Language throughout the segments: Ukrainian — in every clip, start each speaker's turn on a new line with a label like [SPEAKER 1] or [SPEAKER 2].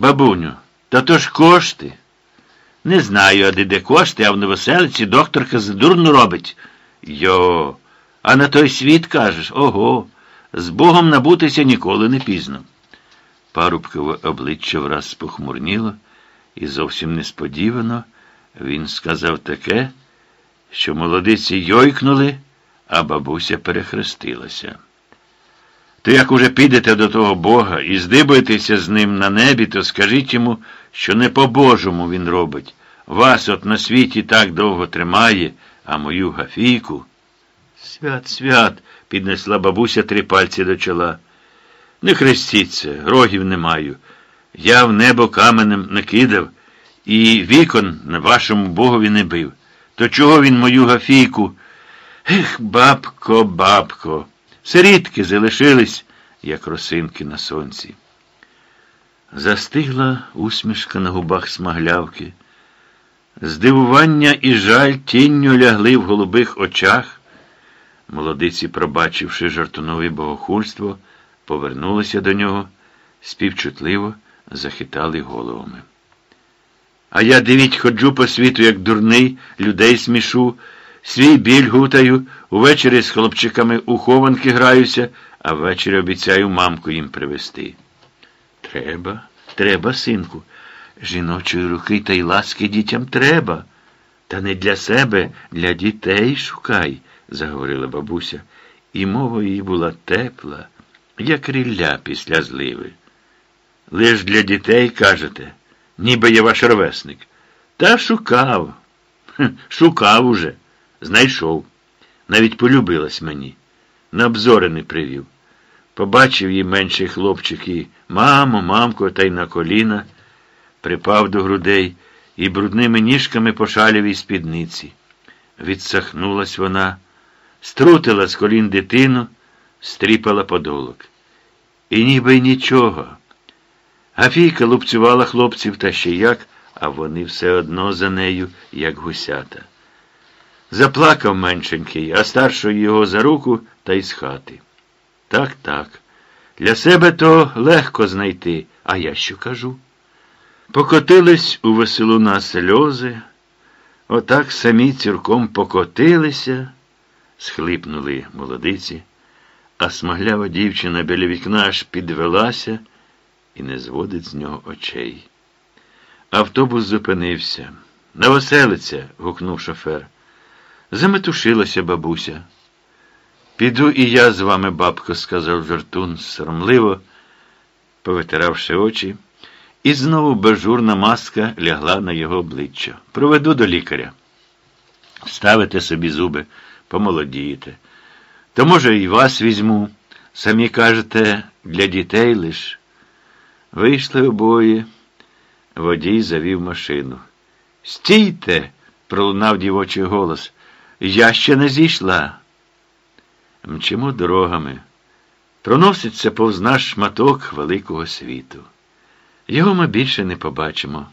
[SPEAKER 1] Бабуню, та то ж кошти. Не знаю, а де де кошти, а в новоселиці докторка задурно робить. Йо, а на той світ кажеш, ого, з Богом набутися ніколи не пізно. Парубкове обличчя враз похмурніло, і зовсім несподівано він сказав таке, що молодиці йойкнули, а бабуся перехрестилася. То як уже підете до того Бога і здибаєтеся з ним на небі, то скажіть йому, що не по-божому він робить. Вас от на світі так довго тримає, а мою гафійку. Свят, свят, піднесла бабуся три пальці до чола. Не хрестіться, рогів не маю. Я в небо каменем не кидав і вікон на вашому богові не бив. То чого він мою гафійку? Ех, бабко, бабко. Сирітки залишились, як росинки на сонці. Застигла усмішка на губах смаглявки. Здивування і жаль тінню лягли в голубих очах. Молодиці, пробачивши жартунове богохульство, повернулися до нього, співчутливо захитали головами. А я, дивіть, ходжу по світу, як дурний, людей смішу, свій біль гутаю, увечері з хлопчиками у хованки граюся, а ввечері обіцяю мамку їм привезти. Треба, треба, синку. Жіночої руки та й ласки дітям треба. Та не для себе, для дітей шукай, заговорила бабуся, і мова її була тепла, як рілля після зливи. Лиш для дітей кажете, ніби я ваш ровесник. Та шукав. Шукав уже, знайшов. Навіть полюбилась мені. На обзори не привів. Побачив її менший хлопчик і мамо, мамко, та й на коліна припав до грудей і брудними ніжками по шалівій спідниці. Відсахнулась вона, струтила з колін дитину, стріпала подолок. І ніби й нічого. Гафійка лупцювала хлопців та ще як, а вони все одно за нею, як гусята. Заплакав меншенький, а старший його за руку та й з хати. Так, так. Для себе то легко знайти, а я що кажу? Покотились у веселуна сльози, отак самі цірком покотилися, схлипнули молодиці, а смаглява дівчина біля вікна аж підвелася і не зводить з нього очей. Автобус зупинився. Новоселиця. гукнув шофер. Заметушилася бабуся. Піду і я з вами, бабко, сказав жартун, соромливо, повитиравши очі. І знову безжурна маска лягла на його обличчя. Проведу до лікаря. Ставите собі зуби, помолодієте. То, може, і вас візьму. Самі кажете, для дітей лиш. Вийшли обоє. Водій завів машину. Стійте, пролунав дівочий голос. Я ще не зійшла. Мчимо дорогами. Проноситься повз наш шматок великого світу. Його ми більше не побачимо,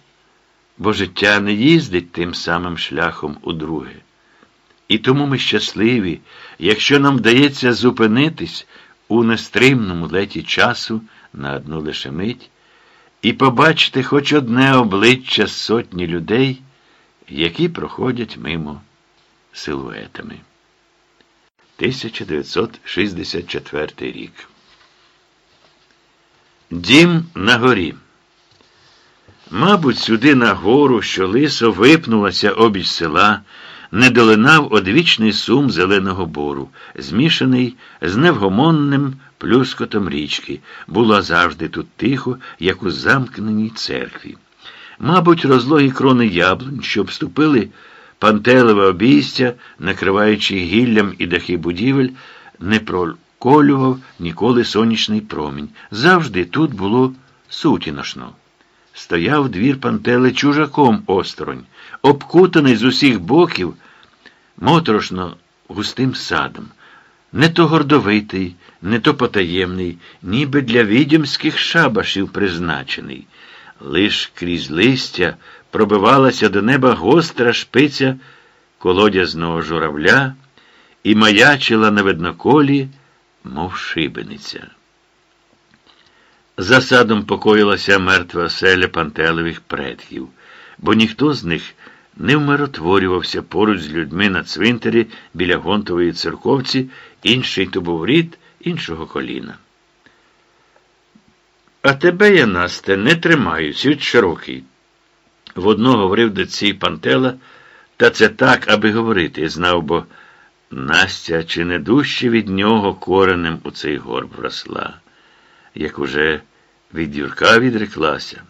[SPEAKER 1] бо життя не їздить тим самим шляхом удруге. І тому ми щасливі, якщо нам вдається зупинитись у нестримному леті часу на одну лише мить і побачити хоч одне обличчя сотні людей, які проходять мимо силуетами. 1964 рік. Дім на горі. Мабуть, сюди на гору, що лисо випнулася обіч села, не долинав одвічний сум зеленого бору, змішаний з невгомонним плюскотом річки. Було завжди тут тихо, як у замкненій церкві. Мабуть, розлогі крони яблунь, що обступили пантелеве обійстя, накриваючи гіллям і дахи будівель, не проколював ніколи сонячний промінь. Завжди тут було сутіношно. Стояв двір пантели чужаком осторонь, обкутаний з усіх боків, моторошно густим садом. Не то гордовитий, не то потаємний, ніби для відьомських шабашів призначений. Лиш крізь листя пробивалася до неба гостра шпиця колодязного журавля і маячила на видноколі, мов шибениця. За садом покоїлася мертва оселя пантелевих предків, бо ніхто з них не вмиротворювався поруч з людьми на цвинтарі біля гонтової церковці, інший то був рід іншого коліна. А тебе я, Насте, не тримаю, світ широкий. Водно говорив до цій пантела, та це так, аби говорити, знав, бо Настя чи не дужче від нього коренем у цей горб росла, як уже від Юрка відреклася.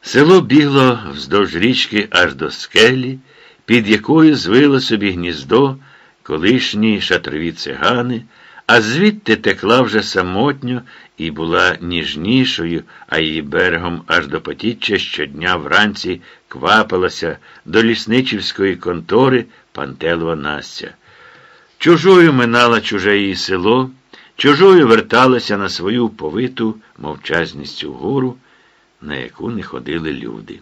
[SPEAKER 1] Село бігло вздовж річки аж до скелі, під якою звило собі гніздо колишні шатрові цигани, а звідти текла вже самотньо і була ніжнішою, а її берегом аж до потіччя щодня вранці квапилася до лісничівської контори Пантелова Настя. Чужою минала чуже її село, чужою верталася на свою повиту мовчазністю гору, на яку не ходили люди.